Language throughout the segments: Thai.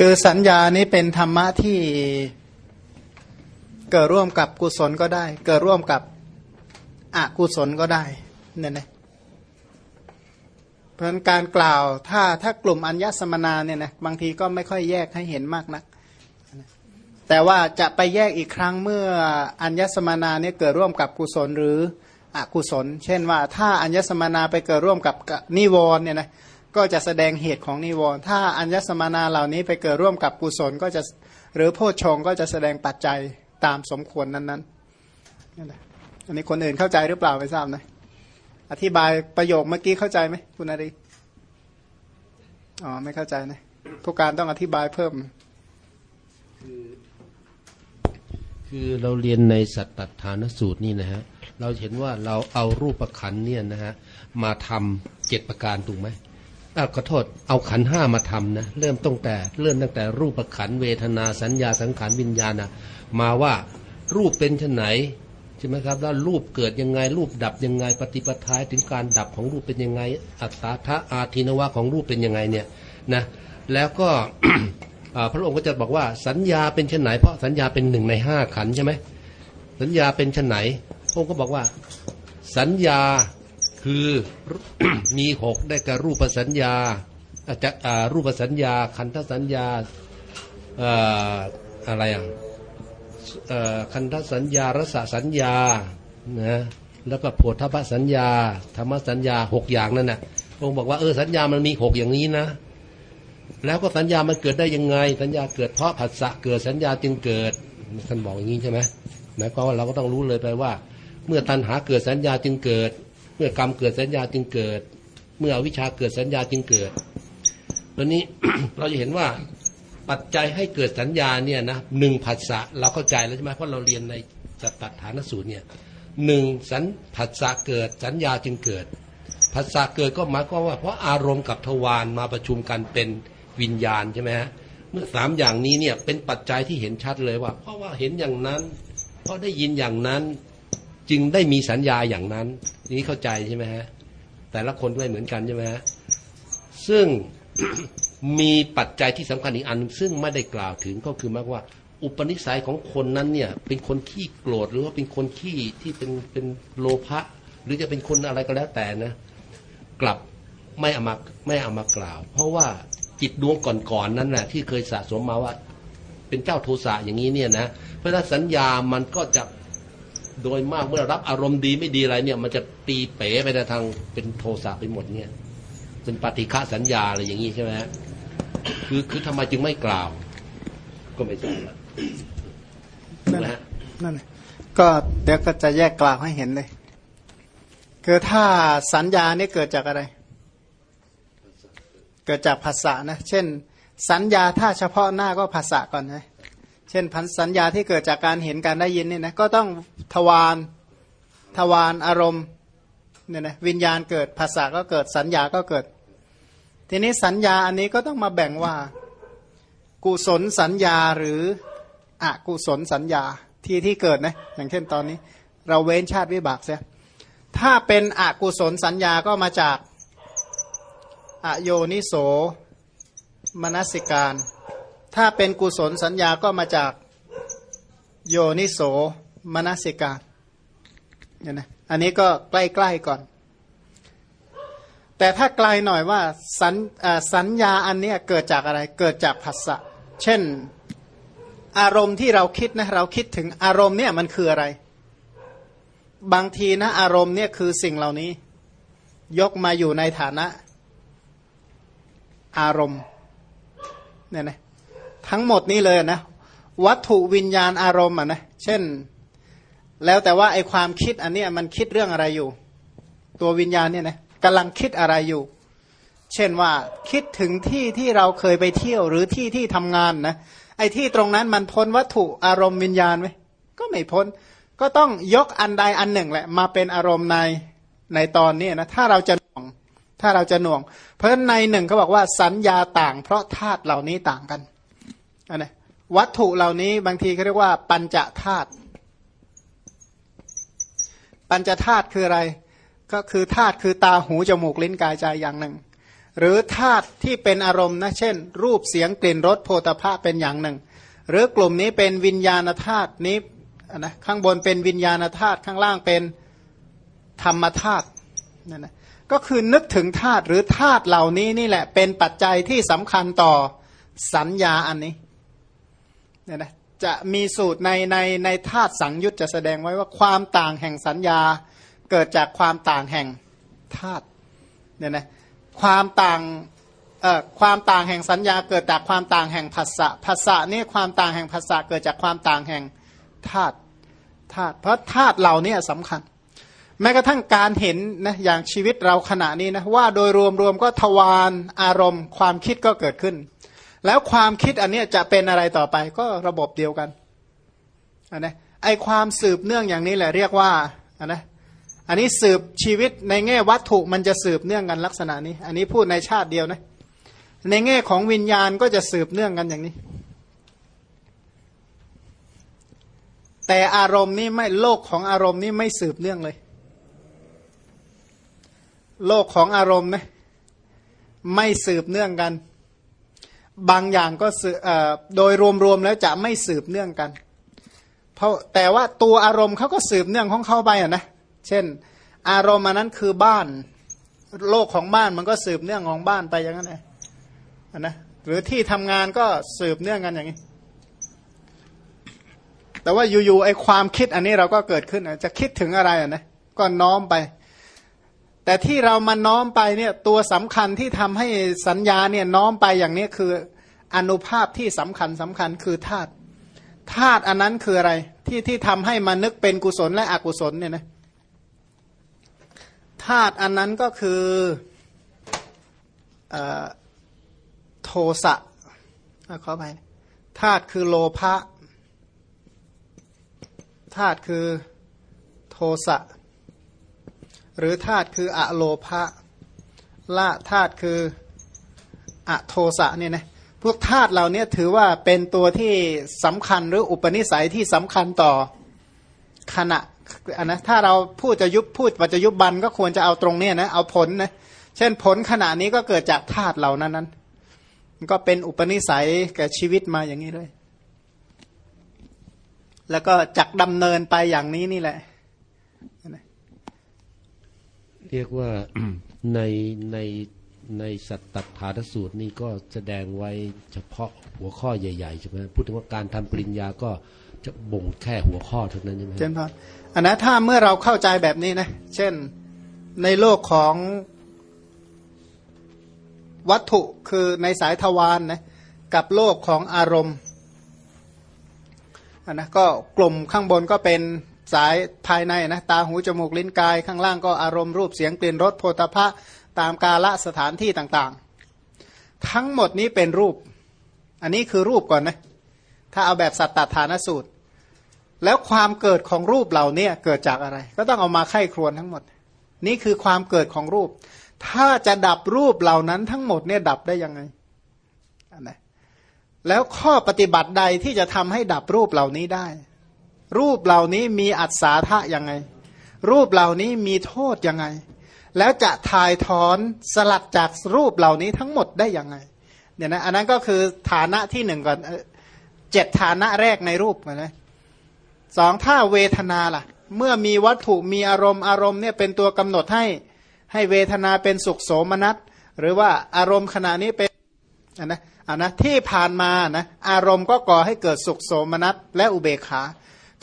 คือสัญญานี้เป็นธรรมะที่เกิดร่วมกับกุศลก็ได้ เกิดร่วมกับอกุศลก็ได้เนี่ยนะเพราะการกล่าวถ้าถ้ากลุ่มอัญญสมนาเนี่ยนะบางทีก็ไม่ค่อยแยกให้เห็นมากนัก แต่ว่าจะไปแยกอีกครั้งเมื่ออัญญสมนาเนี่ยเกิดร่วมกับกุศลหรืออกุศล เช่นว่าถ้าอัญญสมนาไปเกิดร่วมกับนิวรณ์เนี่ยนะ ก็จะแสดงเหตุของนิวรณ์ถ้าอัญญสมานาเหล่านี้ไปเกิดร่วมกับกุศลก็จะหรือโพชฌงก็จะแสดงปัจจัยตามสมควรนั้นๆนั่นแหละอันนี้คนอื่นเข้าใจหรือเปล่าไม่ทราบนะอธิบายประโยคเมื่อกี้เข้าใจไหมคุณอารีอ๋อไม่เข้าใจนะผู้การต้องอธิบายเพิ่ม คือคือเราเรียนในสัตตฐานสูตรนี่นะฮะเราเห็นว่าเราเอารูปขันเนี่ยนะฮะมาทำเจ็ดประการถูกไหม อ้าขอโทษเอาขันห้ามาทำนะเริ่มตั้งแต่เริ่มตั้งแต่รูปขันเวทนาสัญญาสังขารวิญญาณนะมาว่ารูปเป็นชนไหนใช่ไหมครับแล้วรูปเกิดยังไงรูปดับยังไงปฏิปทาถึงการดับของรูปเป็นยังไง อัตตาทะอาทินวะของรูปเป็นยังไงเนี่ยนะแล้วก็พระองค์ก็จะบอกว่าสัญญาเป็นชนไหนเพราะสัญญาเป็นหนึ่งในห้าขันใช่ไหมสัญญาเป็นชนไหนพระองค์ก็บอกว่า สัญญา คือมีหกได้กับรูปสัญญาอาจากรูปสัญญา คันธสัญญาอะไรอะคันธสัญญารสสัญญานะแล้วก็โพธพสัญญา ธรรมสัญญาหกอย่างนั่นนะ่ะองค์บอกว่าเออสัญญามันมีหกอย่างนี้นะ แล้วก็สัญญามันเกิดได้ยังไง สัญญาเกิดเพราะผัสสะเกิดสัญญาจึงเกิดท่านบอกอย่างนี้ใช่ไหมหมายความว่าเราก็ต้องรู้เลยไปว่า เมื่อตัณหาเกิดสัญญาจึงเกิด เมื่อกรรมเกิดสัญญาจึงเกิด เมื่อวิชาเกิดสัญญาจึงเกิดตอนนี้เราจะเห็นว่าปัจจัยให้เกิดสัญญาเนี่ยนะหนึ่งผัสสะเราเข้าใจแล้วใช่ไหมเพราะเราเรียนในจัตตฐานสูตรเนี่ยหนึ่งสัญผัสสะเกิดสัญญาจึงเกิดผัสสะเกิดก็หมายความว่า เพราะอารมณ์กับทวารมาประชุมกันเป็นวิญญาณใช่ไหมฮะเมื่อสามอย่างนี้เนี่ยเป็นปัจจัยที่เห็นชัดเลยว่า เพราะว่าเห็นอย่างนั้น เพราะได้ยินอย่างนั้น จึงได้มีสัญญาอย่างนั้น นี้เข้าใจใช่ไหมฮะแต่ละคนไม่เหมือนกันใช่ไหมฮะซึ่งมีปัจจัยที่สำคัญอีกอัน ซึ่งไม่ได้กล่าวถึงก็คือมากว่า อุปนิสัยของคนนั้นเนี่ย เป็นคนขี้โกรธหรือว่าเป็นคนขี้ที่เป็นเป็นโลภะหรือจะเป็นคนอะไรก็แล้วแต่นะ กลับไม่เอามาไม่เอามากล่าว เพราะว่าจิตดวงก่อนๆนนั้นแหละที่เคยสะสมมาว่า เป็นเจ้าโทสะอย่างนี้เนี่ยนะเพราะฉะนั้นสัญญามันก็จะ โดยมากเมื่อรับอารมณ์ดีไม่ดีอะไรเนี่ย มันจะตีเป๋ไปในทางเป็นโทสะไปหมดเนี่ยเป็นปฏิฆะสัญญาอะไรอย่างนี้ใช่ไหมคือคือทำไมจึงไม่กล่าว ก็ไม่ทราบนั่นแหละนั่นก็เดี๋ยวก็จะแยกกล่าวให้เห็นเลย คือถ้าสัญญานี่เกิดจากอะไร เกิดจากภาษานะ เช่น สัญญาถ้าเฉพาะหน้าก็ภาษาก่อนนะ เช่นพันสัญญาที่เกิดจากการเห็นการได้ยินเนี่ยนะก็ต้องทวารทวารอารมณ์เนี่ยนะวิญญาณเกิดภาษาก็เกิดสัญญาก็เกิด ทีนี้สัญญาอันนี้ก็ต้องมาแบ่งว่า กุศลสัญญาหรืออกุศลสัญญาที่ที่เกิดนะอย่างเช่นตอนนี้ เราเว้นชาติวิบากเสียถ้าเป็นอกุศลสัญญาก็มาจากอโยนิโสมนสิการ ถ้าเป็นกุศลสัญญาก็มาจากโยนิโสมนสิกาเนี่ยนะอันนี้ก็ใกล้ๆก่อน แต่ถ้าไกลหน่อยว่าสัญสัญญาอันนี้เกิดจากอะไรเกิดจากภาษะเช่นอารมณ์ที่เราคิดนะเราคิดถึงอารมณ์เนี่ยมันคืออะไร บางทีนะอารมณ์เนี่ยคือสิ่งเหล่านี้ ยกมาอยู่ในฐานะ อารมณ์เนี่ยนะ ทั้งหมดนี้เลยนะ วัตถุวิญญาณอารมณ์อะนะเช่น แล้วแต่ว่าไอความคิดอันนี้มันคิดเรื่องอะไรอยู่ ตัววิญญาณเนี่ยนะกำลังคิดอะไรอยู่ เช่นว่าคิดถึงที่ที่เราเคยไปเที่ยวหรือที่ที่ทำงานนะไอที่ตรงนั้นมันพ้นวัตถุอารมณ์วิญญาณไหมก็ไม่พ้น ก็ต้องยกอันใดอันหนึ่งแหละ มาเป็นอารมณ์ในในตอนนี้นะถ้าเราจะหน่วง ถ้าเราจะหน่วง เพราะในหนึ่งเขาบอกว่าสัญญาต่าง เพราะธาตุเหล่านี้ต่างกัน อันนี้วัตถุเหล่านี้บางทีเขาเรียกว่า ปัญจธาตุปัญจธาตุคืออะไร ก็คือธาตุคือตาหูจมูกลิ้นกายใจอย่างหนึ่ง หรือธาตุที่เป็นอารมณ์นะเช่น รูปเสียงกลิ่นรสโพธภะเป็นอย่างหนึ่ง หรือกลุ่มนี้เป็นวิญญาณธาตุนี้นะข้างบนเป็นวิญญาณธาตุข้างล่างเป็นธรรมธาตุนั่นนะก็คือนึกถึงธาตุหรือธาตุเหล่านี้นี่แหละ เป็นปัจจัยที่สำคัญต่อสัญญาอันนี้ เนี่ยนะจะมีสูตรในในในธาตุสังยุตจะแสดงไว้ว่าความต่างแห่งสัญญา เกิดจากความต่างแห่งธาตุเนี่ยนะความต่างเอ่อความต่างแห่งสัญญา เกิดจากความต่างแห่งภาษะภาษะนี่ความต่างแห่งภาษะเกิดจากความต่างแห่งธาตุธาตุเพราะธาตุเหล่านี้สำคัญ แม้กระทั่งการเห็นนะอย่างชีวิตเราขณะนี้นะว่าโดยรวมๆก็ทวารอารมณ์ ความคิดก็เกิดขึ้น แล้วความคิดอันนี้จะเป็นอะไรต่อไปก็ระบบเดียวกันอันนะไอความสืบเนื่องอย่างนี้แหละเรียกว่าอันนะอันนี้สืบชีวิตในแง่วัตถุมันจะสืบเนื่องกันลักษณะนี้ อันนี้พูดในชาติเดียวนะในแง่ของวิญญาณก็จะสืบเนื่องกันอย่างนี้ แต่อารมณ์นี้ไม่โลกของอารมณ์นี้ไม่สืบเนื่องเลย โลกของอารมณ์นะไม่สืบเนื่องกัน บางอย่างก็โดยรวมๆแล้วจะไม่สืบเนื่องกัน เพราะแต่ว่าตัวอารมณ์เขาก็สืบเนื่องของเขาไปอะนะ เช่น อารมณ์อันนั้นคือบ้าน โลกของบ้านมันก็สืบเนื่องของบ้านไปอย่างนั้นเองนะหรือที่ทำงานก็สืบเนื่องกันอย่างนี้ แต่ว่าอยู่ๆไอ้ความคิดอันนี้เราก็เกิดขึ้นจะคิดถึงอะไรอะนะก็น้อมไป แต่ที่เรามาน้อมไปเนี่ยตัวสำคัญที่ทำให้สัญญาเนี่ยน้อมไปอย่างนี้คืออนุภาพที่สำคัญสำคัญคือธาตุธาตุอันนั้นคืออะไร ที่ที่ทำให้มานึกเป็นกุศลและอกุศลเนี่ยนะธาตุอันนั้นก็คือโทสะขอไปธาตุคือโลภะธาตุคือโทสะ หรือธาตุคืออะโลภะละธาตุคืออะโทสะเนี่ยนะพวกธาตุเหล่านี้ถือว่าเป็นตัวที่สำคัญหรืออุปนิสัยที่สำคัญต่อขณะอันนะถ้าเราพูดจะยุบพูดปัจจยุบบันก็ควรจะเอาตรงเนี้ยนะเอาผลนะเช่นผลขณะนี้ก็เกิดจากธาตุเหล่านั้นนั้นก็เป็นอุปนิสัยแก่ชีวิตมาอย่างนี้ด้วย แล้วก็จักดำเนินไปอย่างนี้นี่แหละ เรียกว่าในในในสัตตถานสูตรนี่ก็แสดงไว้เฉพาะหัวข้อใหญ่ๆใช่ไหมพูดถึงว่าการทำปริญญาก็จะบ่งแค่หัวข้อเท่านั้นใช่ไหมเจนพรอันนะถ้าเมื่อเราเข้าใจแบบนี้นะ เช่นในโลกของวัตถุคือในสายทวารนนะกับโลกของอารมณ์อันนะก็กลุ่มข้างบนก็เป็น สายภายในนะตาหูจมูกลิ้นกายข้างล่างก็อารมณ์รูปเสียงกลิ่นรสโพธพะตามกาละสถานที่ต่างๆ ทั้งหมดนี้เป็นรูป อันนี้คือรูปก่อนนะถ้าเอาแบบสัตตฐานสูตร แล้วความเกิดของรูปเหล่านี้เกิดจากอะไร ก็ต้องเอามาไข้ครวนทั้งหมด นี่คือความเกิดของรูป ถ้าจะดับรูปเหล่านั้นทั้งหมดเนี่ยดับได้ยังไงอันไหนแล้วข้อปฏิบัติใดที่จะทำให้ดับรูปเหล่านี้ได้ รูปเหล่านี้มีอัศาทะยังไง รูปเหล่านี้มีโทษยังไง แล้วจะถ่ายถอนสลัดจากรูปเหล่านี้ทั้งหมดได้ยังไงเนี่ยนะอันนั้นก็คือฐานะที่หนึ่งก่อนเจ็ดฐานะแรกในรูปนะสองถ้าเวทนาล่ะ เมื่อมีวัตถุมีอารมณ์อารมณ์เนี่ยเป็นตัวกำหนดให้ให้เวทนาเป็นสุขโสมนัสหรือว่าอารมณ์ขณะนี้เป็นอันนะอันนะที่ผ่านมานะอารมณ์ก็ก่อให้เกิดสุขโสมนัสและอุเบกขา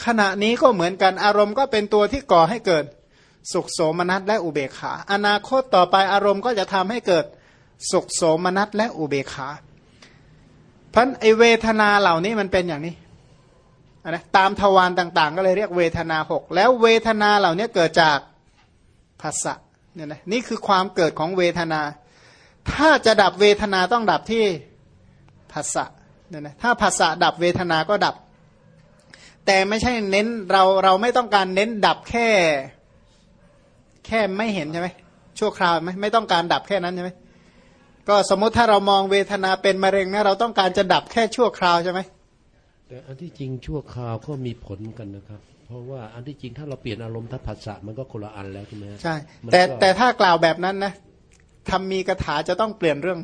ขณะนี้ก็เหมือนกันอารมณ์ก็เป็นตัวที่ก่อให้เกิดสุขโสมนัสและอุเบกขา อนาคตต่อไปอารมณ์ก็จะทำให้เกิดสุขโสมนัสและอุเบกขาพันไอเวทนาเหล่านี้มันเป็นอย่างนี้นะตามทวารต่าง ๆ ก็เลยเรียกเวทนาหกแล้วเวทนาเหล่านี้เกิดจากภาษะเนี่ยนะนี่คือความเกิดของเวทนา ถ้าจะดับเวทนาต้องดับที่ภาษะเนี่ยนะถ้าภาษะดับเวทนาก็ดับ แต่ไม่ใช่เน้นเราเราไม่ต้องการเน้นดับแค่ แค่ไม่เห็นใช่ไหมชั่วคราวไหมไม่ต้องการดับแค่นั้นใช่ไหมก็สมมติถ้าเรามองเวทนาเป็นมะเร็งนะเราต้องการจะดับแค่ชั่วคราวใช่ไหมแต่อันที่จริงชั่วคราวก็มีผลกันนะครับ เพราะว่าอันที่จริงถ้าเราเปลี่ยนอารมณ์ทัศผัสสะมันก็คนละอันแล้วใช่ไหมใช่แต่แต่ถ้ากล่าวแบบนั้นนะทำมีกถาจะต้องเปลี่ยนเรื่อง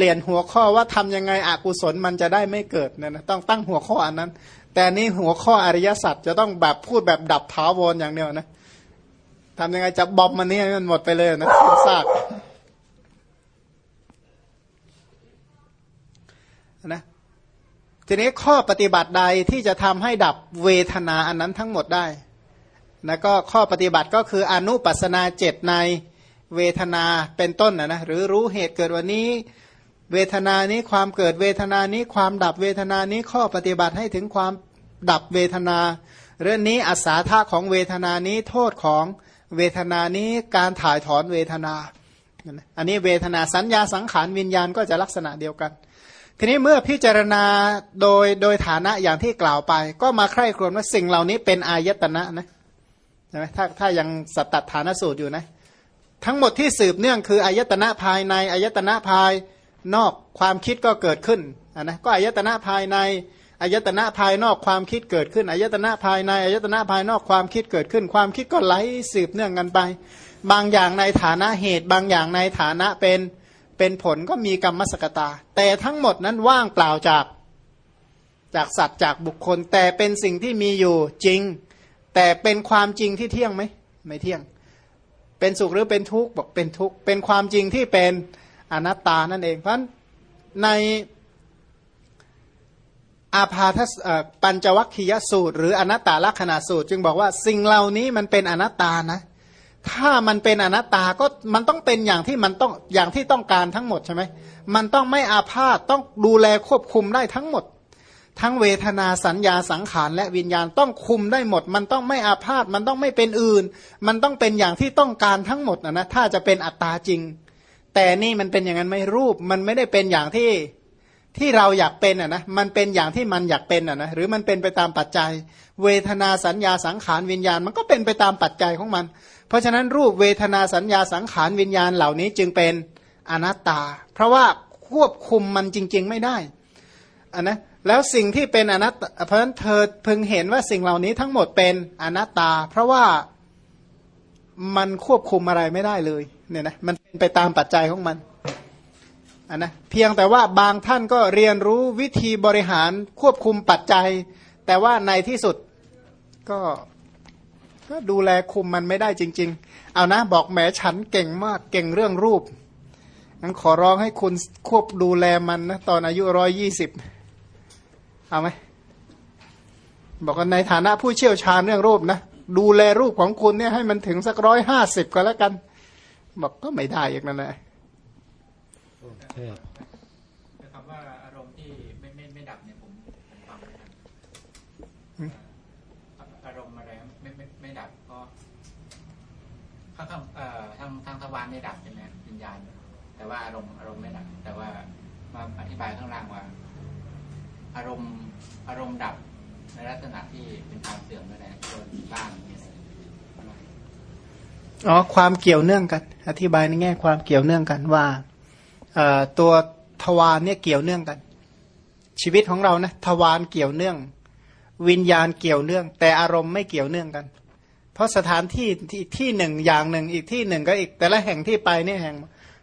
เปลี่ยนหัวข้อว่าทำยังไงอกุศลมันจะได้ไม่เกิดเนี่ยนะต้องตั้งหัวข้ออันนั้น แต่นี่หัวข้ออริยสัจจะต้องแบบพูดแบบดับถาวรอย่างเดียวนะทำยังไงจะบอมมันนี่มันหมดไปเลยนะสิ้นซากนะทีนี้ข้อปฏิบัติใดที่จะทำให้ดับเวทนาอันนั้นทั้งหมดได้นะก็ข้อปฏิบัติก็คืออนุปัสนาเจตในเวทนาเป็นต้นนะนะหรือรู้เหตุเกิดวันนี้ เวทนานี้ความเกิดเวทนานี้ความดับเวทนานี้ข้อปฏิบัติให้ถึงความดับเวทนา เรื่องนี้อาสาธาของเวทนานี้โทษของเวทนานี้การถ่ายถอนเวทนา อันนี้เวทนาสัญญาสังขารวิญญาณก็จะลักษณะเดียวกัน ทีนี้เมื่อพิจารณาโดยโดยฐานะอย่างที่กล่าวไป ก็มาใคร่ครวญว่าสิ่งเหล่านี้เป็นอายตนะนะใช่ไหมถ้าถ้ายังสัตตฐานสูตรอยู่นะ ทั้งหมดที่สืบเนื่องคืออายตนะภายในอายตนะภายน นอกความคิดก็เกิดขึ้นนนะก็อายตนะภายในอายตนะภายนอกความคิดเกิดขึ้นอายตนะภายในอายตนะภายนอกความคิดเกิดขึ้น ความคิดก็ไหลสืบเนื่องกันไป บางอย่างในฐานะเหตุ บางอย่างในฐานะเป็นเป็นผลก็มีกรรมสกตา แต่ทั้งหมดนั้นว่างเปล่าจากจากสัตว์จากบุคคล แต่เป็นสิ่งที่มีอยู่จริง แต่เป็นความจริงที่เที่ยงไหมไม่เที่ยง เป็นสุขหรือเป็นทุกข์บอกเป็นทุกข์เป็นความจริงที่เป็น อนัตตานั่นเองเพราะในอาพาทปัญจวัคคียสูตร หรืออนัตตาลักษณะสูตร จึงบอกว่าสิ่งเหล่านี้มันเป็นอนัตตานะ ถ้ามันเป็นอนัตตาก็มันต้องเป็นอย่างที่มันต้องอย่างที่ต้องการทั้งหมดใช่ไหมมันต้องไม่อาพาธต้องดูแลควบคุมได้ทั้งหมด ทั้งเวทนาสัญญาสังขารและวิญญาณต้องคุมได้หมด มันต้องไม่อาพาธมันต้องไม่เป็นอื่น มันต้องเป็นอย่างที่ต้องการทั้งหมดนะนะถ้าจะเป็นอัตตาจริง แต่นี่มันเป็นอย่างนั้นไม่รูป มันไม่ได้เป็นอย่างที่ที่เราอยากเป็นอะนะมันเป็นอย่างที่มันอยากเป็นอะนะหรือมันเป็นไปตามปัจจัย เวทนาสัญญาสังขารวิญญาณ มันก็เป็นไปตามปัจจัยของมัน เพราะฉะนั้นรูปเวทนาสัญญาสังขารวิญญาณเหล่านี้จึงเป็นอนัตตา เพราะว่าควบคุมมันจริง ๆ ไม่ได้อะนะแล้วสิ่งที่เป็นอนัตตาเพราะฉะนั้นเธอพึงเห็นว่าสิ่งเหล่านี้ทั้งหมดเป็นอนัตตา เพราะว่ามันควบคุมอะไรไม่ได้เลย เนี่ยนะมันเป็นไปตามปัจจัยของมันอันนะเพียงแต่ว่าบางท่านก็เรียนรู้วิธีบริหารควบคุมปัจจัย แต่ว่าในที่สุดก็ก็ดูแลคุมมันไม่ได้จริง ๆ เอานะบอกแหมฉันเก่งมากเก่งเรื่องรูปงั้นขอร้องให้คุณควบดูแลมันนะตอนอายุร้อยยี่สิบเอาไหมบอกว่าในฐานะผู้เชี่ยวชาญเรื่องรูปนะ ดูแลรูปของคุณเนี่ยให้มันถึงสักร้อยห้าสิบก็แล้วกัน บอกก็ไม่ได้อย่างนั้นแหละนะครับว่าอารมณ์ที่ไม่ไม่ไม่ดับเนี่ยผมผมฟังไม่ทันอารมณ์อะไรไม่ไม่ไม่ดับก็ข้างเอ่อทางทางทวารไม่ดับใช่ไหมวิญญาณแต่ว่าอารมณ์อารมณ์ไม่ดับ แต่ว่ามาอธิบายข้างล่างว่า อารมณ์อารมณ์ดับในลักษณะที่เป็นความเสื่อมนั่นแหละส่วนบ้างนี่ อ๋อความเกี่ยวเนื่องกัน อธิบายในแง่ความเกี่ยวเนื่องกันว่าตัวทวารเนี่ยเกี่ยวเนื่องกัน ชีวิตของเรานะทวารเกี่ยวเนื่อง วิญญาณเกี่ยวเนื่อง แต่อารมณ์ไม่เกี่ยวเนื่องกัน เพราะสถานที่ที่ที่หนึ่งอย่างหนึ่ง อีกที่หนึ่งก็อีกแต่ละแห่งที่ไปเนี่ยแห่ง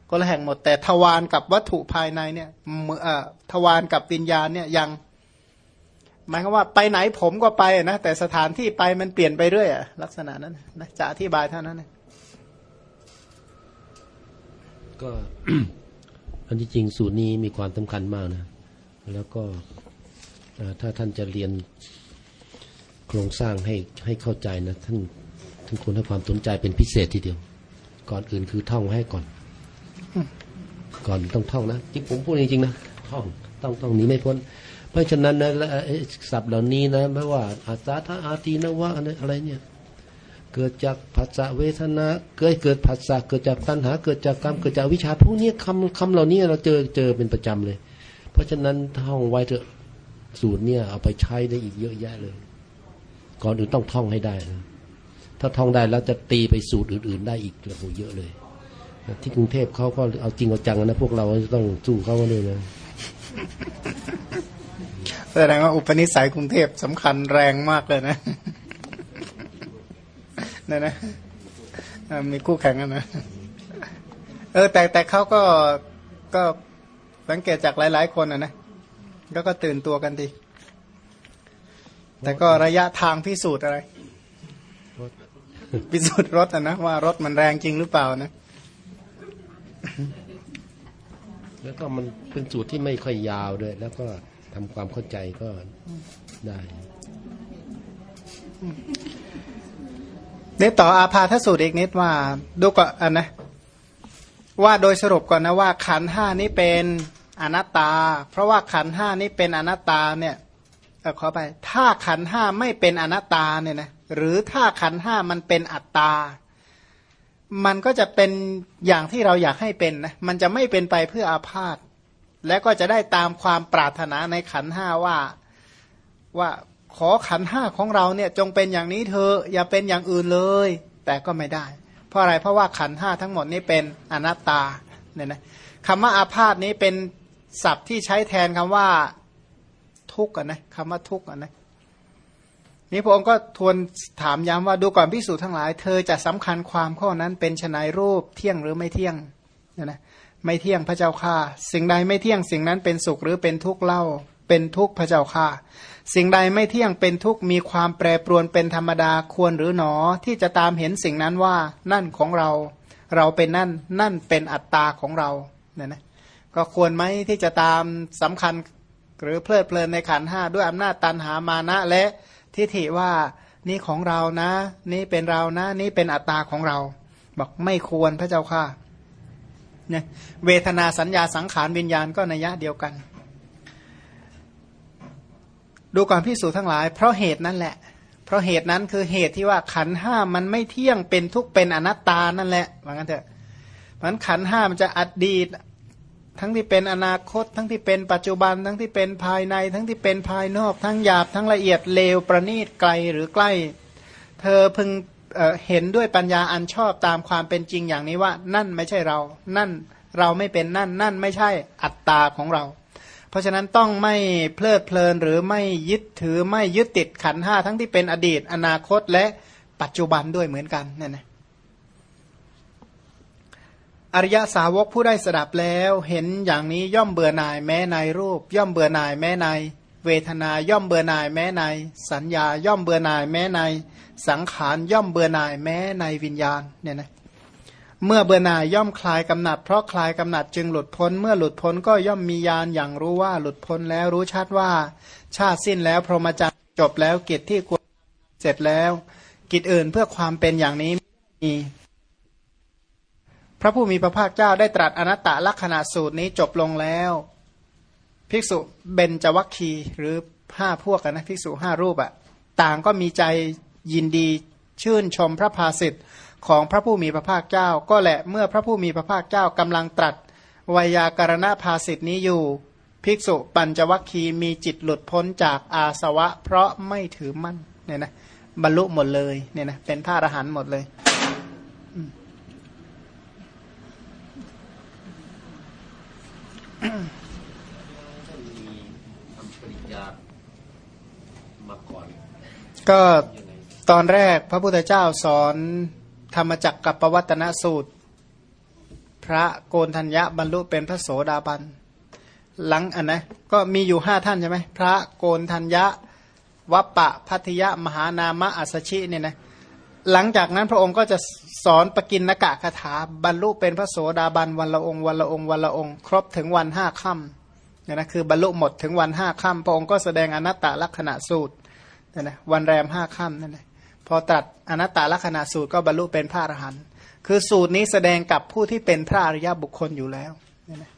ก็ละแห่งหมด แต่ทวารกับวัตถุภายในเนี่ยทวารกับวิญญาณเนี่ยยังหมายความว่าไปไหนผมก็ไปนะแต่สถานที่ไปมันเปลี่ยนไปเรื่อยอะลักษณะนั้นนะจะอธิบายเท่านั้น ก็อันที่จริงสูตรนี้มีความสำคัญมากนะ แล้วก็ถ้าท่านจะเรียนโครงสร้างให้ให้เข้าใจนะท่านท่านควรให้ความสนใจเป็นพิเศษทีเดียว ก่อนอื่นคือท่องให้ก่อน ก่อนต้องท่องนะจริงผมพูดจริงๆนะท่องต้องต้องหนีไม่พ้น เพราะฉะนั้นนะศัพท์เหล่านี้นะไม่ว่าอาสาทอาตีนะว่าอะไรเนี่ย เกิดจากผัสสะเวทนา เกิดเกิดผัสสะเกิดจากตัณหา เกิดจากกรรมเกิดจากวิชาพวกนี้คำคำเหล่านี้เราเจอเจอเป็นประจำเลย เพราะฉะนั้นท่องไว้เถอะสูตรเนี่ยเอาไปใช้ได้อีกเยอะแยะเลย ก่อนอื่นต้องท่องให้ได้นะถ้าท่องได้แล้วจะตีไปสูตรอื่น ๆ ได้อีกโอ้เยอะเลย ที่กรุงเทพเขาก็เอาจริงเอาจังนะพวกเราจะต้องสู้เขาเลยนะแสดงว่าอุปนิสัยกรุงเทพสำคัญแรงมากเลยนะ นี่ยนะมีคู่แข่งกันนะเออแต่แต่เขาก็ก็สังเกตจากหลาย ๆ คนอะนะแล้วก็ตื่นตัวกันดีแต่ก็ระยะทางพิสูจน์อะไรพิสูจน์รถอะนะว่ารถมันแรงจริงหรือเปล่านะแล้วก็มันเป็นสูตรที่ไม่ค่อยยาวด้วย แล้วก็ทำความเข้าใจก็ได้ นี่ต่ออาพาทสูตรอีกนิดว่าดูก่อนอันนะว่าโดยสรุปก่อนนะว่าขันห้านี้เป็นอนัตตา เพราะว่าขันห้านี้เป็นอนัตตาเนี่ยเออขอไป ถ้าขันห้าไม่เป็นอนัตตาเนี่ยนะหรือถ้าขันห้ามันเป็นอัตตา มันก็จะเป็นอย่างที่เราอยากให้เป็นนะมันจะไม่เป็นไปเพื่ออาพาธและก็จะได้ตามความปรารถนาในขันห้าว่าว่า ขอขันห้าของเราเนี่ยจงเป็นอย่างนี้เธออย่าเป็นอย่างอื่นเลย แต่ก็ไม่ได้ เพราะอะไรเพราะว่าขันห้าทั้งหมดนี้เป็นอนัตตาเนี่ยนะคำว่าอาพาธนี้เป็นศัพท์ที่ใช้แทนคำว่าทุกข์นะคำว่าทุกข์นะนี่พระองค์ก็ทวนถามย้ำว่าดูก่อนพิสูจน์ทั้งหลาย เธอจะสำคัญความข้อนั้นเป็นชนายรูปเที่ยงหรือไม่เที่ยงเนี่ยนะไม่เที่ยงพระเจ้าค่าสิ่งใดไม่เที่ยงสิ่งนั้นเป็นสุขหรือเป็นทุกข์เล่า เป็นทุกข์พระเจ้าค่า สิ่งใดไม่เที่ยงเป็นทุกข์มีความแปรปรวนเป็นธรรมดาควรหรือหนอที่จะตามเห็นสิ่งนั้นว่านั่นของเรา เราเป็นนั่นนั่นเป็นอัตตาของเราเนี่ยนะก็ควรไหมที่จะตามสำคัญหรือเพลิดเพลินในขันห้าด้วยอำนาจตันหามานะและทิฏฐิว่านี่ของเรานะ นี่เป็นเรานะ นี่เป็นอัตตาของเรา บอกไม่ควรพระเจ้าค่ะเนี่ยเวทนาสัญญาสังขารวิญญาณก็นัยยะเดียวกัน ดูก่อนพิสูจทั้งหลาย เพราะเหตุนั้นแหละ เพราะเหตุนั้นคือเหตุที่ว่าขันห้ามันไม่เที่ยงเป็นทุกเป็นอนัตตานั่นแหละว่างั้นเถอะเพราะนั้นขันห้ามันจะอดีต ทั้งที่เป็นอนาคต ทั้งที่เป็นปัจจุบันทั้งที่เป็นภายใน ทั้งที่เป็นภายนอก ทั้งหยาบทั้งละเอียดเลวประณีตไกลหรือใกล้ เธอพึงเเห็นด้วยปัญญาอันชอบตามความเป็นจริงอย่างนี้ว่า นั่นไม่ใช่เรา นั่นเราไม่เป็นนั่น นั่นไม่ใช่อัตตาของเรา ราะฉะนั้นต้องไม่เพลิดเพลินหรือไม่ยึดถือไม่ยึดติดขันห้าทั้งที่เป็นอดีต อนาคตและปัจจุบันด้วยเหมือนกันเนี่ยนะอริยสาวกผู้ได้สดับแล้วเห็นอย่างนี้ย่อมเบื่อหน่ายแม้ในรูป ย่อมเบื่อหน่ายแม้ในเวทนาย่อมเบื่อหน่ายแม้ในสัญญาย่อมเบื่อหน่ายแม้ในสังขารย่อมเบื่อหน่ายแม้ในวิญญาณเนี่ยนะ เมื่อเบื่อหน่ายย่อมคลายกำหนัด เพราะคลายกำหนัดจึงหลุดพ้น เมื่อหลุดพ้นก็ย่อมมีญาณอย่างรู้ว่าหลุดพ้นแล้วรู้ชัดว่า ชาติสิ้นแล้วพรหมจรรย์จบแล้วกิจที่ควรเสร็จแล้ว กิจอื่นเพื่อความเป็นอย่างนี้มีพระผู้มีพระภาคเจ้าได้ตรัสอนัตตลักษณะสูตรนี้จบลงแล้ว ภิกษุเบญจวัคคีหรือห้าพวกกันนะภิกษุห้ารูปอะต่างก็มีใจยินดี ชื่นชมพระภาสิทธิ์ของพระผู้มีพระภาคเจ้า ก็แหละเมื่อพระผู้มีพระภาคเจ้ากำลังตรัสวยาการณภาสิทธินี้อยู่ ภิกษุปัญจวัคคีมีจิตหลุดพ้นจากอาสวะ เพราะไม่ถือมั่นเนี่ยนะบรรลุหมดเลยเนี่ยนะเป็นพระอรหันต์หมดเลยก็ ตอนแรกพระพุทธเจ้าสอนธรรมจักกับปวัตนสูตร พระโกนธัญญะบรรลุเป็นพระโสดาบัน หลังอันนะก็มีอยู่ห้าท่านใช่ไหมพระโกนธัญญะวัปปะพัทยะมหานามะอัสชิเนี่ยนะหลังจากนั้นพระองค์ก็จะสอนปกินนกะคาถาบรรลุเป็นพระโสดาบันวันละองค์วันละองค์วันละองค์ ครบถึงวันห้าค่ำเนี่ยนะคือบรรลุหมดถึงวันห้าค่ำพระองค์ก็แสดงอนัตตลักษณะสูตรเนี่ยนะวันแรมห้าค่ำนั่นแหละ พอตัดอนัตตลักษณะสูตรก็บรรลุเป็นพระอรหันต์คือสูตรนี้แสดงกับผู้ที่เป็นพระอริยบุคคลอยู่แล้วเนี่ยนะ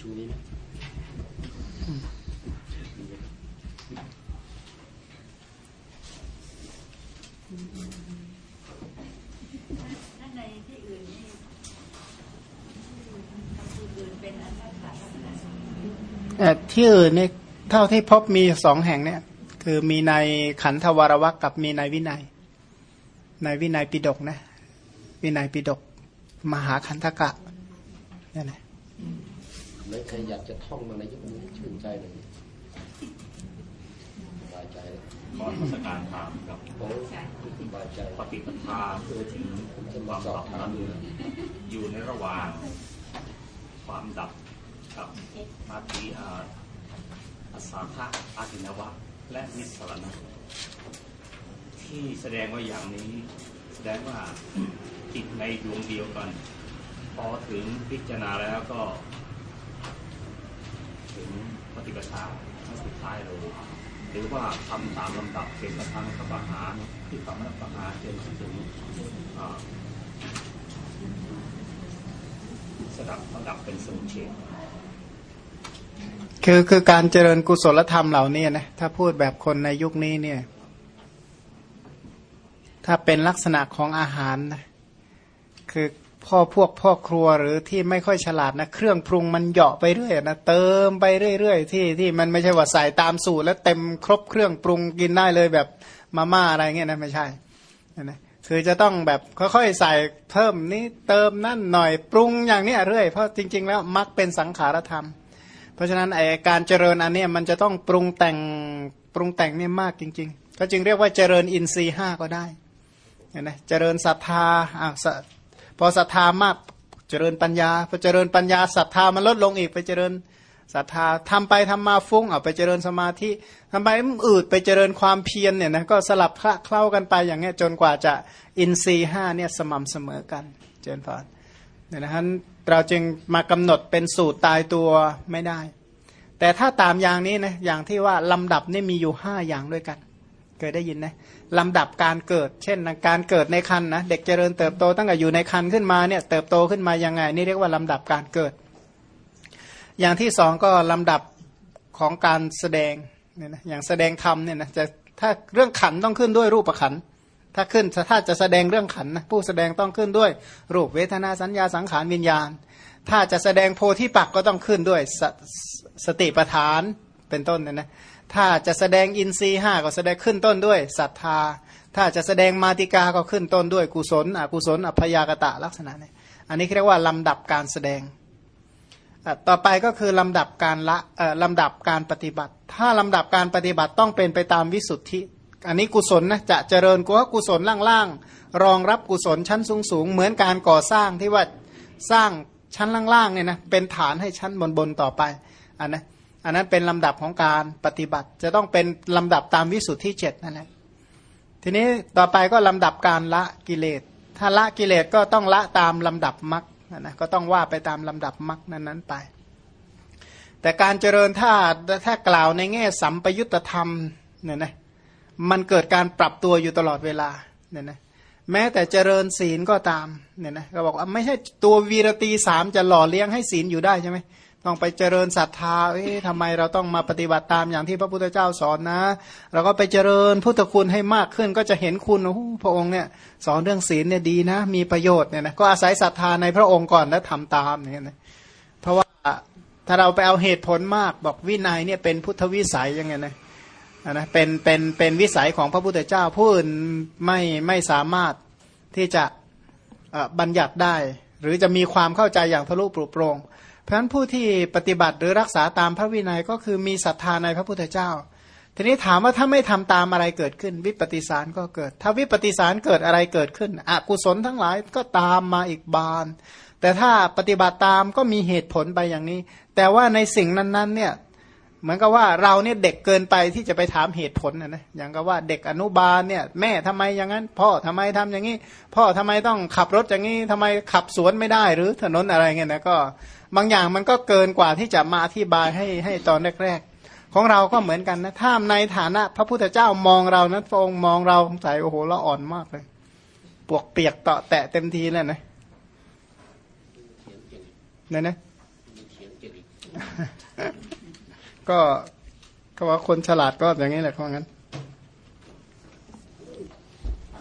ชูนี้นะ ที่อื่นนี่เท่าที่พบมีสองแห่งเนี่ย คือมีในขันธวรวักกับมีในวินัย ในวินัยปิดกนะ วินัยปิฎกมหาคันธกะเนี่ยนะไม่ใครอยากจะท่องมาในยุคนี้ชื่นใจเลยสบายใจเลยขอเทศการถามกับโอ้สบายใจปฏิปทาเพื่อถึงความดับนั้นอยู่ในระหว่างความดับ กับมาติอาอาสาทะอาทินวะ และนิสรณะที่แสดงว่าอย่างนี้ แสดงว่าจิตในดวงเดียวกัน พอถึงพิจารณาแล้วก็ ถึงปฏิปทาขั้นสุดท้ายเลยหรือว่าทำตามลำดับเป็นกระทั่งขับอาหารที่ทำให้ประหารจนถึงอ่าสดับระดับเป็นสมุเฉด คือคือการเจริญกุศลธรรมเหล่านี้นะถ้าพูดแบบคนในยุคนี้เนี่ย ถ้าเป็นลักษณะของอาหารนะคือพ่อพวกพ่อครัวหรือที่ไม่ค่อยฉลาดนะเครื่องปรุงมันเหยาะไปเรื่อยนะเติมไปเรื่อยๆที่ที่มันไม่ใช่ว่าใส่ตามสูตร แล้วเต็มครบเครื่องปรุงกินได้เลยแบบมาม่าอะไรเงี้ยนะไม่ใช่นะคือจะต้องแบบค่อยๆใส่เพิ่มนี้เติมนั่นหน่อยปรุงอย่างนี้เรื่อยเพราะจริง ๆ แล้วมักเป็นสังขารธรรม เพราะฉะนั้นไอการเจริญอันนี้มันจะต้องปรุงแต่งปรุงแต่งเนี่ยมากจริงๆก็จึงเรียกว่าเจริญอินทรีย์ห้าก็ได้เห็นไหมเจริญศรัทธาอะสะพอศรัทธามากเจริญปัญญาพอเจริญปัญญาศรัทธามันลดลงอีกไปเจริญศรัทธาทำไปทำมาฟุ้งเอาไปเจริญสมาธิทำไปอืดไปเจริญความเพียรเนี่ยนะก็สลับคละเคล้ากันไปอย่างเงี้ยจนกว่าจะอินทรีย์ห้าเนี่ยสม่ำเสมอกัน เจริญพรเนี่ยนะฮะ เราจึงมากำหนดเป็นสูตรตายตัวไม่ได้ แต่ถ้าตามอย่างนี้นะอย่างที่ว่าลำดับนี่มีอยู่ห้าอย่างด้วยกัน เคยได้ยินนะลำดับการเกิด เช่นการเกิดในคันนะเด็กเจริญเติบโตตั้งแต่อยู่ในคันขึ้นมาเนี่ยเติบโตขึ้นมายังไง นี่เรียกว่าลำดับการเกิด อย่างที่สองก็ลำดับของการแสดงเนี่ยนะอย่างแสดงธรรมเนี่ยนะจะถ้าเรื่องขันต้องขึ้นด้วยรูปขัน ถ้าขึ้นถ้าจะแสดงเรื่องขันนะผู้แสดงต้องขึ้นด้วย รูปเวทนาสัญญาสังขารวิญญาณ ถ้าจะแสดงโพธิปักก็ต้องขึ้นด้วยสสติปัฏฐานเป็นต้นเนี่ยนะถ้าจะแสดงอินทรีห้าก็แสดงขึ้นต้นด้วยศรัทธา ถ้าจะแสดงมาติกาก็ขึ้นต้นด้วยกุศลอกุศลอัพยากตะลักษณะนี้อันนี้เรียกว่าลำดับการแสดงต่อไปก็คือลำดับการละลำดับการปฏิบัติ ถ้าลำดับการปฏิบัติต้องเป็นไปตามวิสุทธิ อันนี้กุศลนะจะเจริญก็กุศลล่างๆรองรับกุศลชั้นสูงๆเหมือนการก่อสร้างที่ว่าสร้างชั้นล่างๆเนี่ยนะเป็นฐานให้ชั้นบนๆต่อไปอันนะอันนั้นเป็นลำดับของการปฏิบัติ จะต้องเป็นลำดับตามวิสุทธิเจ็ดนั่นแหละทีนี้ต่อไปก็ลำดับการละกิเลส ถ้าละกิเลสก็ต้องละตามลำดับมรรคนะนะก็ต้องว่าไปตามลำดับมรรคนั้นๆไป แต่การเจริญถ้าถ้ากล่าวในแง่สัมปยุตธรรมเนี่ยนะ มันเกิดการปรับตัวอยู่ตลอดเวลาเนี่ยนะแม้แต่เจริญศีลก็ตามเนี่ยนะก็บอกว่าไม่ใช่ตัววีรตีสามจะหล่อเลี้ยงให้ศีลอยู่ได้ใช่ไหมต้องไปเจริญศรัทธาเอ๊ะทำไมเราต้องมาปฏิบัติตามอย่างที่พระพุทธเจ้าสอนนะ เราก็ไปเจริญพุทธคุณให้มากขึ้น ก็จะเห็นคุณโอ้พระองค์เนี่ยสอนเรื่องศีลเนี่ยดีนะ มีประโยชน์เนี่ยนะก็อาศัยศรัทธาในพระองค์ก่อนแล้วทำตามเงี้ยนะเพราะว่าถ้าเราไปเอาเหตุผลมากบอกวินัยเนี่ยเป็นพุทธวิสัยยังไงนะ นะเป็นเป็นเป็นวิสัยของพระพุทธเจ้าผู้อื่นไม่ไม่สามารถที่จะบัญญัติได้ หรือจะมีความเข้าใจอย่างทะลุปลุกโปร่งเพราะฉะนั้นผู้ที่ปฏิบัติหรือรักษาตามพระวินัยก็คือมีศรัทธาในพระพุทธเจ้า ทีนี้ถามว่าถ้าไม่ทำตามอะไรเกิดขึ้น วิปฏิสารก็เกิด ถ้าวิปฏิสารเกิดอะไรเกิดขึ้น อกุศลทั้งหลายก็ตามมาอีกบาน แต่ถ้าปฏิบัติตามก็มีเหตุผลไปอย่างนี้ แต่ว่าในสิ่งนั้นๆเนี่ย เหมือนกับว่าเราเนี่ยเด็กเกินไปที่จะไปถามเหตุผลนะนะอย่างกับว่าเด็กอนุบาลเนี่ย แม่ทำไมอย่างนั้น พ่อทำไมทำอย่างนี้ พ่อทำไมต้องขับรถอย่างนี้ทำไมขับสวนไม่ได้ หรือถนนอะไรเงี้ยนะก็ บางอย่างมันก็เกินกว่าที่จะมาอธิบายให้ให้ตอนแรก ๆ ของเราก็เหมือนกันนะถ้าในฐานะ พระพุทธเจ้ามองเรานะพระองค์มองเราใส่โอ้โหเราอ่อนมากเลยปวกเปียกเตาะแตะเต็มทีแล้วนะเนี่ยนะ ก็เขาว่าคนฉลาดก็อย่างนี้แหละเขาว่างั้น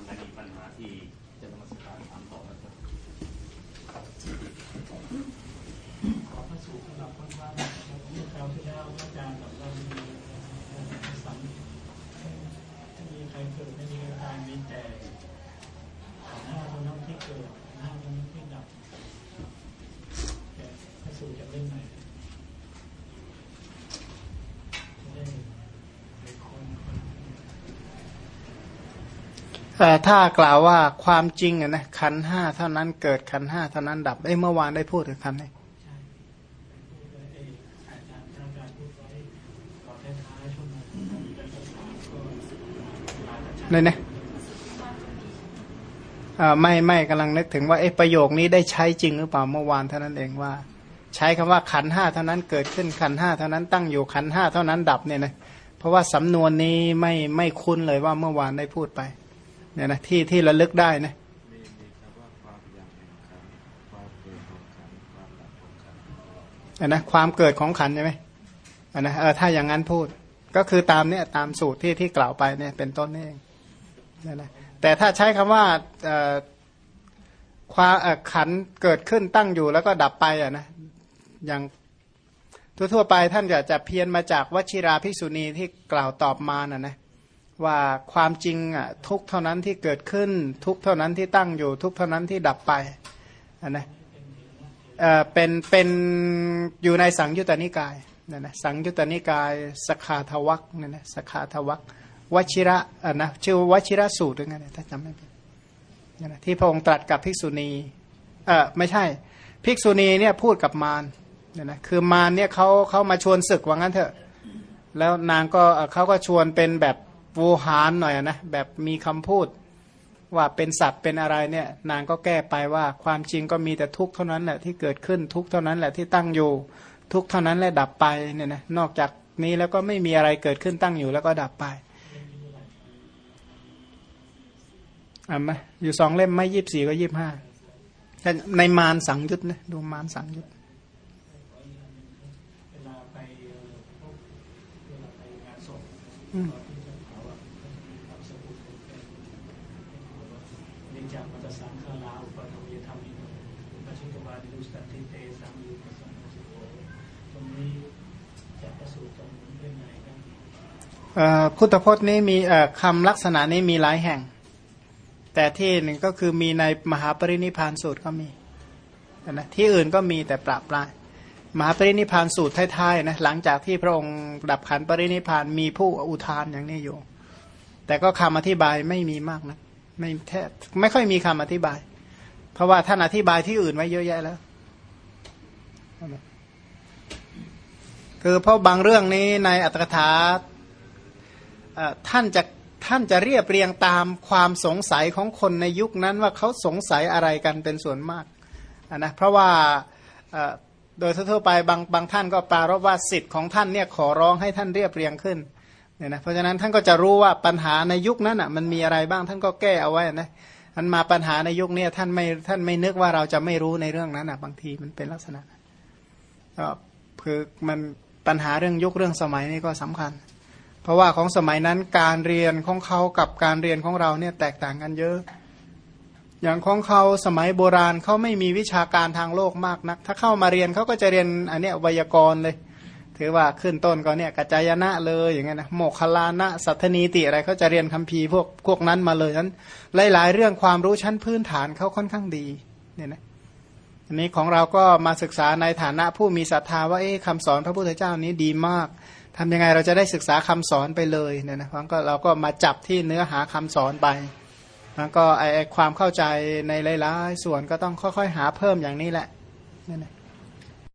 ไหนมีปัญหาที่จะนมัสการถามต่อนะครับ ขอพระสูตรสำหรับคนว่าเมื่อคราวที่แล้วอาจารย์กับเรามีสัมไม่มีใครเกิดไม่มีใครตายมีแต่ขันธ์ห้าเท่านั้นที่เกิด ห้ามันไม่ดับแต่พระสูตรจะเล่นไหนจะได้ไปค้น เอ่อ ถ้ากล่าวว่าความจริงอะนะขันห้าเท่านั้นเกิดขันห้าเท่านั้นดับเอ้เมื่อวานได้พูดถึงคำนี้ใช่พูดไว้เองอาจารย์อาจารย์พูดไว้ตอนท้ายๆช่วงนั้นแล้วก็ถามก็มาจากเลยนะเอ่อไม่ไม่กำลังนึกถึงว่าเอ๊ะประโยคนี้ได้ใช้จริงหรือเปล่าเมื่อวานเท่านั้นเองว่า ใช้คำว่าขันห้าเท่านั้นเกิดขึ้นขันห้าเท่านั้นตั้งอยู่ขันห้าเท่านั้นดับเนี่ยนะเพราะว่าสำนวนนี้ไม่ไม่คุ้นเลยว่าเมื่อวานได้พูดไป เนี่ยนะที่ที่ระลึกได้นะมีมีคำว่าความอย่างแห่งขันนะความเกิดของขันใช่ไหมอันนะเออถ้าอย่างนั้นพูดก็คือตามเนี่ยตามสูตรที่ที่กล่าวไปเนี่ยเป็นต้นนี่เองนั่นนะแต่ถ้าใช้คำว่าเอ่อความเอ่อขันเกิดขึ้นตั้งอยู่แล้วก็ดับไปอะนะอย่างทั่วๆไปท่านจะจะเพียนมาจากวชิราภิกษุณีที่กล่าวตอบมาน่ะนะ ว่าความจริงอะทุกเท่านั้นที่เกิดขึ้น ทุกเท่านั้นที่ตั้งอยู่ ทุกเท่านั้นที่ดับไปอะนะเอ่อเป็นเป็นอยู่ในสังยุตตนิกายนั่นนะสังยุตตนิกายสขาทวักนั่นนะสขาทวักวชิระอะนะชื่อวชิระสูตรหรือไงถ้าจำไม่ผิดนั่นะที่พระองค์ตรัสกับภิกษุณีเออไม่ใช่ ภิกษุณีเนี่ยพูดกับมารนั่นนะคือมารเนี่ยเขาเขามาชวนศึกว่างั้นเถอะ แล้วนางก็เออเขาก็ชวนเป็นแบบ วูหารหน่อยอะนะแบบมีคำพูดว่าเป็นสัตว์เป็นอะไรเนี่ยนางก็แก้ไปว่าความจริงก็มีแต่ทุกข์เท่านั้นแหละที่เกิดขึ้นทุกข์เท่านั้นแหละที่ตั้งอยู่ ทุกข์เท่านั้นแหละดับไปเนี่ยนะนอกจากนี้แล้วก็ไม่มีอะไรเกิดขึ้นตั้งอยู่แล้วก็ดับไปอะไหมอยู่สองเล่มไม่ยี่สิบสี่ก็ยี่สิบห้าในมารสังยุตนะดูมารสังยุตเวลาไปเอ่อพวกเวลาไปงานศพอืม ตอนที่จะเผาอะทำสมุดเป็นเนื่องจากมัตสังฆาราอุปธรรมยธรรมอิโน ปัจจุบันดุสตันติเตสังยุปสังฆสิโกตรงนี้จากประสูตรตรงนี้เป็นไงครับพุทธพจน์นี้มีคำลักษณะนี้มีหลายแห่ง แต่ที่หนึ่งก็คือมีในมหาปรินิพานสูตรก็มีนะที่อื่นก็มีแต่ปราบปรายมหาปรินิพานสูตรท้ายๆนะหลังจากที่พระองค์ดับขันปรินิพพานมีผู้อุทานอย่างนี้อยู่ แต่ก็คำอธิบายไม่มีมากนะไม่แทบไม่ค่อยมีคำอธิบาย เพราะว่าท่านอธิบายที่อื่นไว้เยอะแยะแล้ว คือเพราะบางเรื่องนี้ในอัตถกถาท่านจะท่านจะเรียบเรียงตามความสงสัยของคนในยุคนั้นว่าเขาสงสัยอะไรกันเป็นส่วนมากะนะเพราะว่าโดยทั่วไปบางบางท่านก็ปรารบว่าสิทธิ์ของท่านเนี่ยขอร้องให้ท่านเรียบเรียงขึ้นเนี่ยนะเพราะฉะนั้นท่านก็จะรู้ว่าปัญหาในยุคนั้นอะมันมีอะไรบ้างท่านก็แก้เอาไว้นะ มันมาปัญหาในยุคนี้ท่านไม่ท่านไม่นึกว่าเราจะไม่รู้ในเรื่องนั้นอะบางทีมันเป็นลักษณะก็คือมันปัญหาเรื่องยุคเรื่องสมัยนี่ก็สำคัญ เพราะว่าของสมัยนั้นการเรียนของเขากับการเรียนของเราเนี่ยแตกต่างกันเยอะ อย่างของเขาสมัยโบราณเขาไม่มีวิชาการทางโลกมากนัก ถ้าเข้ามาเรียนเขาก็จะเรียนอันเนี้ยไวยากรณ์เลย ถือว่าขึ้นต้นก็เนี่ยกัจจายนะเลยอย่างเงี้ยนะโมคคลานะสัทนีติอะไรเขาจะเรียนคัมภีร์พวกพวกนั้นมาเลยนั้นหลายๆเรื่องความรู้ชั้นพื้นฐานเขาค่อนข้างดีเนี่ยนะอันนี้ของเราก็มาศึกษาในฐานะผู้มีศรัทธาว่าเอ๊ะคำสอนพระพุทธเจ้านี้ดีมากทำยังไงเราจะได้ศึกษาคำสอนไปเลยเนี่ยนะเพราะก็เราก็มาจับที่เนื้อหาคำสอนไปแล้วก็ไอไอ้ความเข้าใจในหลาย ๆ ส่วนก็ต้องค่อย ๆ หาเพิ่มอย่างนี้แหละเนี่ยนะ